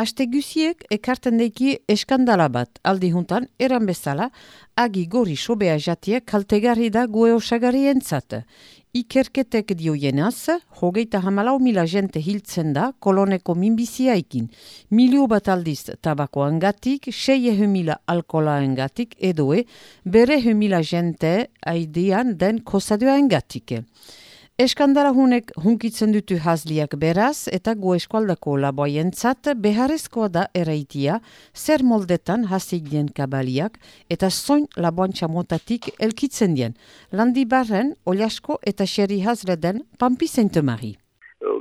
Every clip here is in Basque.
Aste guziek ekarten deiki eskandala bat, aldi juntan, eran bezala, agi gori sobea jatiek kaltegarri da goe osagari entzat. Ikerketek dio jenaz, hogeita hamalau mila jente hiltzen da koloneko minbizia ikin. Milio bat aldiz tabako angatik, sei ehu mila alkola angatik, edoe, bere mila jente aidean den kosadua angatik. Eskandara hunek hunkitzen dutu hazliak beraz eta gu eskualdako laboaientzat beharrezkoa da eraitia zer moldetan dien kabaliak eta zoin laboantxa motatik elkitzen dien. Landi barren, oliasko eta xerri hazle den Pampi Sainte-Marie.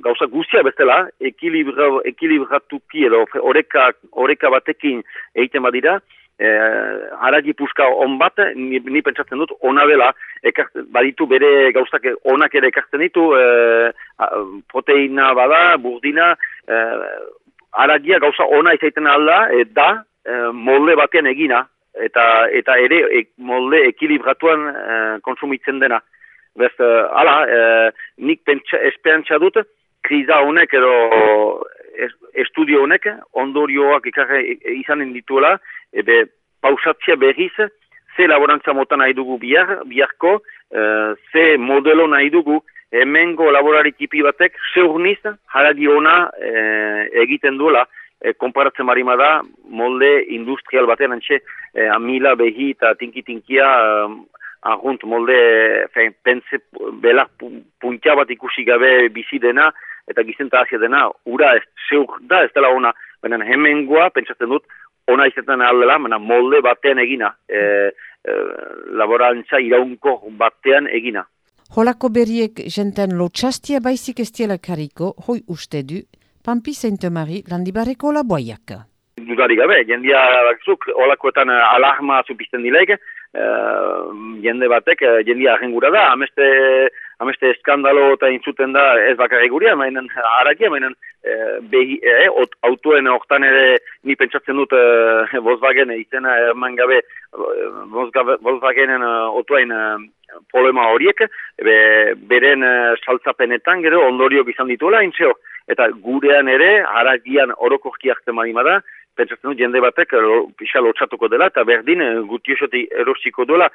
Gauza guztia bestela, ekilibratuki edo oreka batekin egiten badira, eh, haragi puska on bat, ni, ni pentsatzen dut, ona dela, baditu bere gauztak onak ere ekartzen ditu, eh, proteina bada, burdina, eh, haragia gauza ona izaiten alda, e, da, eh, molde batean egina, eta eta ere e, molde ekilibratuan eh, konsumitzen dena. Bez, eh, ala, eh, nik pentsa, esperantza dut, kriza honek edo estudio honek ondorioak ikarre izanen dituela, ebe pausatzia berriz, ze laborantza mota nahi dugu bihar, biharko, uh, ze modelo nahi dugu, hemengo laborari tipi batek, ze urniz, haragi ona uh, egiten duela, e, konparatzen marima da, molde industrial batean, antxe, e, amila, behi eta tinki-tinkia, ahunt molde, fein, pense, belar puntia bat ikusi gabe bizi dena, eta gizenta hasia dena, ura ez, zeur da, ez dela ona, baina hemengoa, pentsatzen dut, ona izaten aldela, mena molde batean egina, e, e, laborantza iraunko batean egina. Holako berriek jenten lotxastia baizik estiela kariko, hoi uste du, Pampi Sainte-Marie landibareko laboiak. Dudari gabe, jendia bakzuk, holakoetan alarma zupisten dilek, uh, jende batek, jendia arrengura da, ameste, ameste eskandalo eta intzuten da ez bakarri guria, mainen harakia, mainen behi, eh, ot, autoen hortan ere ni pentsatzen dut eh, Volkswagen izena eman gabe Volkswagenen uh, problema horiek be, beren saltzapenetan gero ondoriok izan dituela intzeo eta gurean ere haragian orokorki hartzen da pentsatzen dut jende batek pixa lotxatuko dela eta berdin gutiosoti erosiko duela